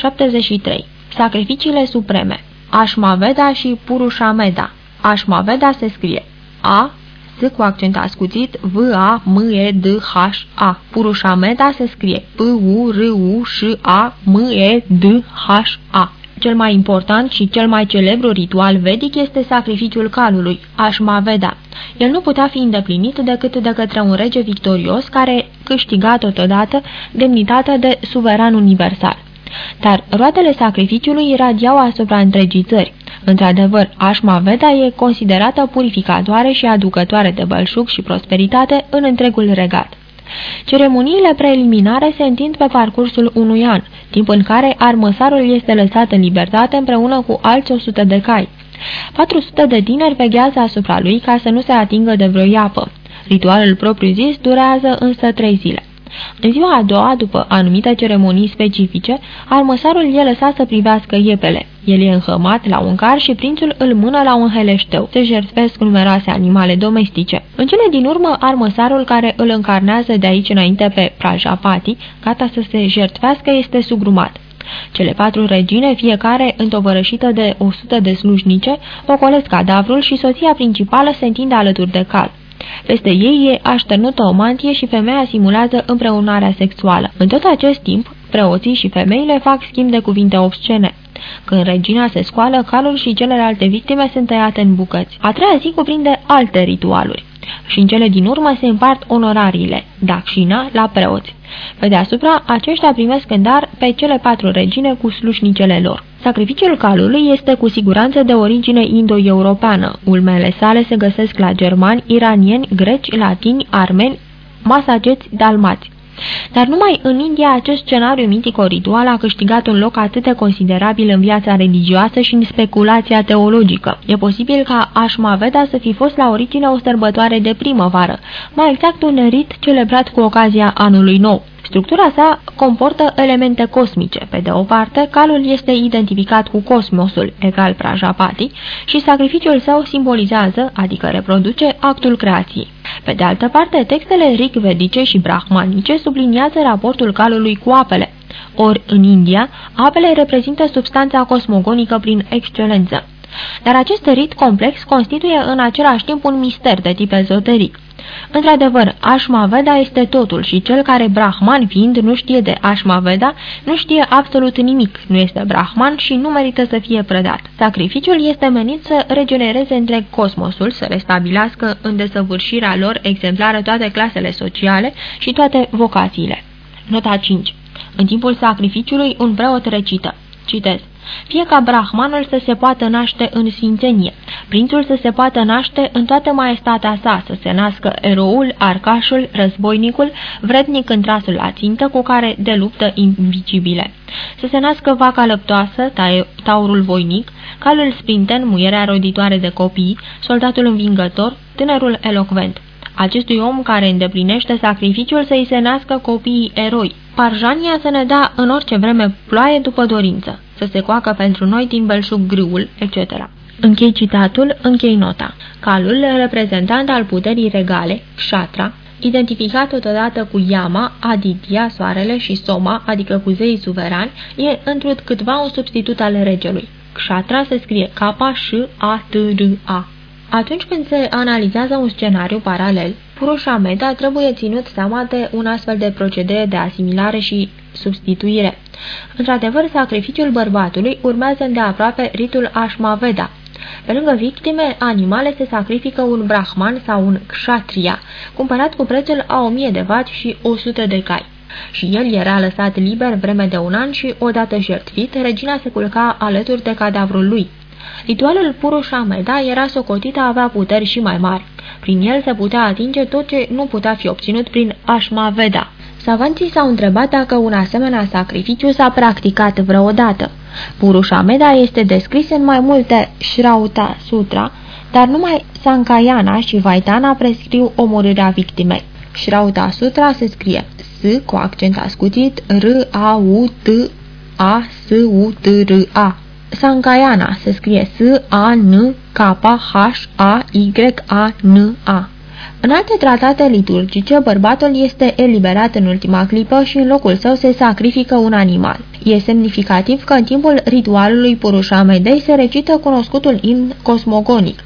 73. Sacrificiile supreme Ashmaveda și Purushameda Ashmaveda se scrie A, S cu accent ascuțit, V, A, M, E, D, H, A. Purushameda se scrie P, U, R, U, Ș, A, M, E, D, H, A. Cel mai important și cel mai celebru ritual vedic este sacrificiul calului, Ashmaveda. El nu putea fi îndeplinit decât de către un rege victorios care câștiga totodată demnitatea de suveran universal. Dar roatele sacrificiului radiau asupra întregii țări. Într-adevăr, Ashmaveda e considerată purificatoare și aducătoare de bălșug și prosperitate în întregul regat. Ceremoniile preliminare se întind pe parcursul unui an, timp în care armăsarul este lăsat în libertate împreună cu alți 100 de cai. 400 de tineri veghează asupra lui ca să nu se atingă de vreo iapă. Ritualul propriu-zis durează însă trei zile. În ziua a doua, după anumite ceremonii specifice, armăsarul e lăsat să privească iepele. El e înhămat la un car și prințul îl mână la un heleșteu. Se jertfesc numeroase animale domestice. În cele din urmă, armăsarul care îl încarnează de aici înainte pe Prajapati, gata să se jertfească, este sugrumat. Cele patru regine, fiecare întovărășită de o sută de slujnice, ocolesc cadavrul și soția principală se întinde alături de cal. Peste ei e așternută o mantie și femeia simulează împreunarea sexuală. În tot acest timp, preoții și femeile fac schimb de cuvinte obscene. Când regina se scoală, calul și celelalte victime sunt tăiate în bucăți. A treia zi cuprinde alte ritualuri și în cele din urmă se împart onorariile, Dakshina, la preoți. Pe deasupra, aceștia primesc în dar pe cele patru regine cu slușnicele lor. Sacrificiul calului este cu siguranță de origine indo-europeană. Ulmele sale se găsesc la germani, iranieni, greci, latini, armeni, masageți, dalmați. Dar numai în India acest scenariu mitico-ritual a câștigat un loc atât de considerabil în viața religioasă și în speculația teologică. E posibil ca Ashmaveda să fi fost la origine o sărbătoare de primăvară, mai exact un rit celebrat cu ocazia anului nou. Structura sa comportă elemente cosmice. Pe de o parte, calul este identificat cu cosmosul, egal Prajapati, și sacrificiul său simbolizează, adică reproduce, actul creației. Pe de altă parte, textele rigvedice și brahmanice subliniază raportul calului cu apele. Ori, în India, apele reprezintă substanța cosmogonică prin excelență. Dar acest rit complex constituie în același timp un mister de tip ezoteric. Într-adevăr, Ashmaveda este totul și cel care Brahman fiind nu știe de Ashmaveda, nu știe absolut nimic, nu este Brahman și nu merită să fie predat. Sacrificiul este menit să regenereze întreg cosmosul, să restabilească în desăvârșirea lor exemplară toate clasele sociale și toate vocațiile. Nota 5. În timpul sacrificiului, un preot recită. Citez fie ca brahmanul să se poată naște în sfințenie, prințul să se poată naște în toată maestatea sa, să se nască eroul, arcașul, războinicul, vrednic întrasul la țintă cu care de luptă invicibile. Să se nască vaca lăptoasă, taurul voinic, calul sprinten, muierea roditoare de copii, soldatul învingător, tânărul elocvent. Acestui om care îndeplinește sacrificiul să-i se nască copiii eroi. Parjania să ne da în orice vreme ploaie după dorință să se coacă pentru noi din belșug grâul, etc. Închei citatul, închei nota. Calul, reprezentant al puterii regale, Shatra, identificat totodată cu Yama, Aditya, soarele și Soma, adică cu zeii suverani, e întrut câtva un substitut al regelui. Kshatra se scrie K-S-A-T-R-A. Atunci când se analizează un scenariu paralel, Purusha Meta trebuie ținut seama de un astfel de procedee de asimilare și substituire. Într-adevăr, sacrificiul bărbatului urmează îndeaproape ritul Ashmaveda. Pe lângă victime animale se sacrifică un brahman sau un kshatriya, cumpărat cu prețul a 1000 de vaci și 100 de cai. Și el era lăsat liber vreme de un an și, odată jertfit, regina se culca alături de cadavrul lui. Ritualul Purushameda era socotit a avea puteri și mai mari. Prin el se putea atinge tot ce nu putea fi obținut prin Ashmaveda. Savanții s-au întrebat dacă un asemenea sacrificiu s-a practicat vreodată. Purushameda este descris în mai multe Shrauta Sutra, dar numai Sankayana și Vaitana prescriu omorârea victimei. Shrauta Sutra se scrie S cu accent ascuțit R-A-U-T-A-S-U-T-R-A. Sankayana se scrie S-A-N-K-H-A-Y-A-N-A. În alte tratate liturgice, bărbatul este eliberat în ultima clipă și în locul său se sacrifică un animal. E semnificativ că în timpul ritualului Purusha Medei se recită cunoscutul imn cosmogonic.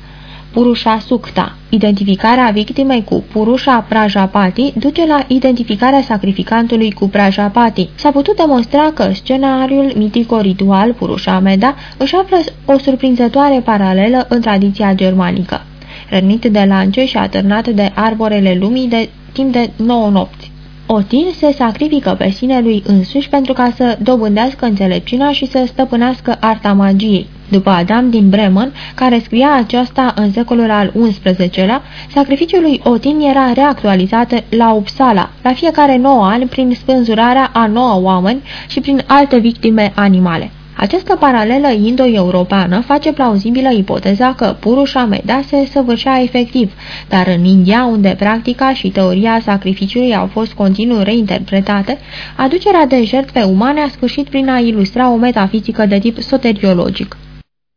Purusha Sukta. Identificarea victimei cu Purusha Prajapati duce la identificarea sacrificantului cu Prajapati. S-a putut demonstra că scenariul mitico-ritual Purusha Meda își află o surprinzătoare paralelă în tradiția germanică rănit de lance și atârnat de arborele lumii de timp de 9 nopți. Otin se sacrifică pe sine lui însuși pentru ca să dobândească înțelepciunea și să stăpânească arta magiei. După Adam din Bremen, care scria aceasta în secolul al XI-lea, sacrificiul lui Otin era reactualizat la Uppsala, la fiecare 9 ani, prin spânzurarea a 9 oameni și prin alte victime animale. Această paralelă indo-europeană face plauzibilă ipoteza că Purusha Meda se săvârșea efectiv, dar în India, unde practica și teoria sacrificiului au fost continuu reinterpretate, aducerea de jertfe umane a sfârșit prin a ilustra o metafizică de tip soteriologic.